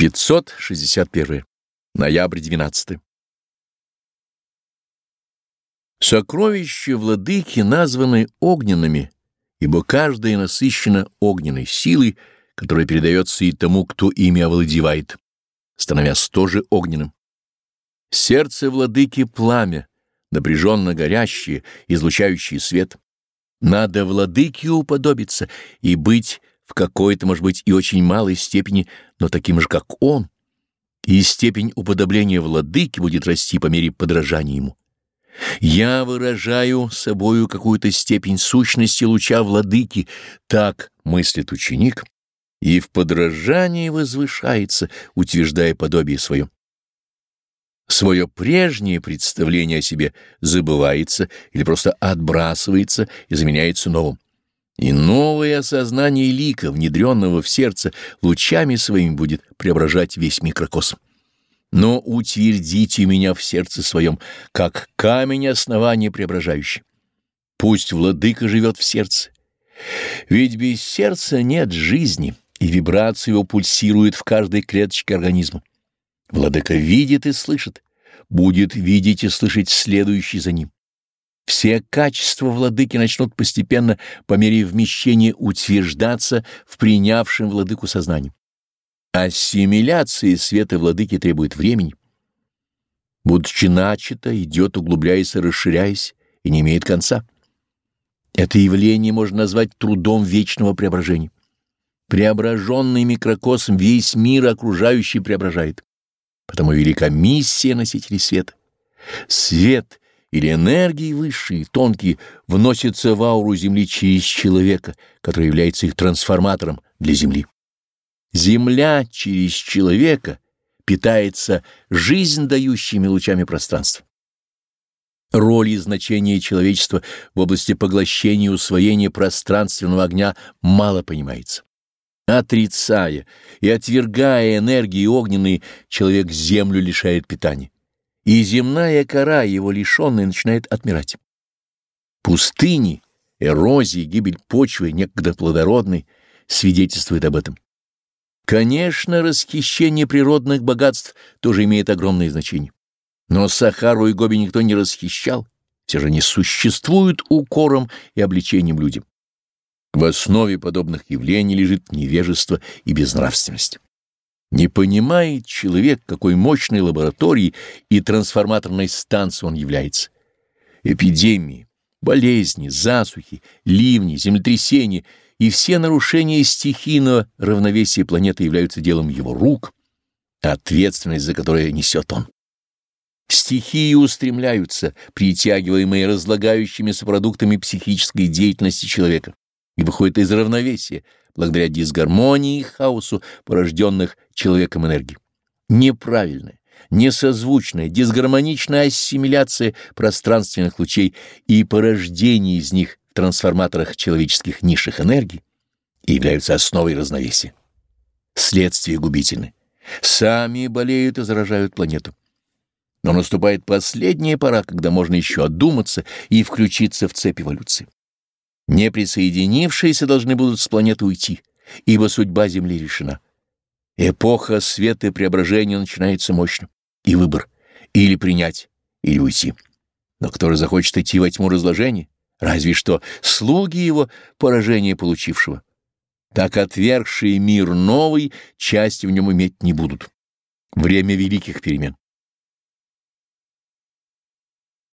561. Ноябрь 12. Сокровища владыки названы огненными, ибо каждое насыщено огненной силой, которая передается и тому, кто ими овладевает, становясь тоже огненным. Сердце владыки — пламя, напряженно горящее, излучающее свет. Надо владыке уподобиться и быть в какой-то, может быть, и очень малой степени, но таким же, как он, и степень уподобления владыки будет расти по мере подражания ему. Я выражаю собою какую-то степень сущности луча владыки, так мыслит ученик, и в подражании возвышается, утверждая подобие свое. Свое прежнее представление о себе забывается или просто отбрасывается и заменяется новым. И новое осознание лика, внедренного в сердце, лучами своими будет преображать весь микрокосм. Но утвердите меня в сердце своем, как камень основания преображающий. Пусть владыка живет в сердце. Ведь без сердца нет жизни, и вибрация его пульсирует в каждой клеточке организма. Владыка видит и слышит, будет видеть и слышать следующий за ним. Все качества владыки начнут постепенно по мере вмещения утверждаться в принявшем владыку сознании. Ассимиляция света владыки требует времени. Будучи начато, идет, углубляясь и расширяясь, и не имеет конца. Это явление можно назвать трудом вечного преображения. Преображенный микрокосм весь мир окружающий преображает. Потому велика миссия носителей света. Свет или энергии высшие, тонкие, вносятся в ауру Земли через человека, который является их трансформатором для Земли. Земля через человека питается жизнь дающими лучами пространства. Роль и значение человечества в области поглощения и усвоения пространственного огня мало понимается. Отрицая и отвергая энергии огненные, человек землю лишает питания и земная кора, его лишенная, начинает отмирать. Пустыни, эрозии, гибель почвы, некогда плодородной, свидетельствуют об этом. Конечно, расхищение природных богатств тоже имеет огромное значение. Но Сахару и Гоби никто не расхищал, все же они существуют укором и обличением людям. В основе подобных явлений лежит невежество и безнравственность. Не понимает человек, какой мощной лабораторией и трансформаторной станцией он является. Эпидемии, болезни, засухи, ливни, землетрясения и все нарушения стихийного равновесия планеты являются делом его рук, ответственность за которое несет он. Стихии устремляются, притягиваемые разлагающимися продуктами психической деятельности человека, и выходят из равновесия, благодаря дисгармонии и хаосу, порожденных человеком энергии. Неправильная, несозвучная, дисгармоничная ассимиляция пространственных лучей и порождение из них в трансформаторах человеческих низших энергий являются основой разновесия. Следствия губительны. Сами болеют и заражают планету. Но наступает последняя пора, когда можно еще одуматься и включиться в цепь эволюции. Неприсоединившиеся должны будут с планеты уйти, ибо судьба Земли решена. Эпоха света и преображения начинается мощно. И выбор — или принять, или уйти. Но кто же захочет идти во тьму разложения? Разве что слуги его поражения получившего. Так отвергшие мир новый части в нем иметь не будут. Время великих перемен.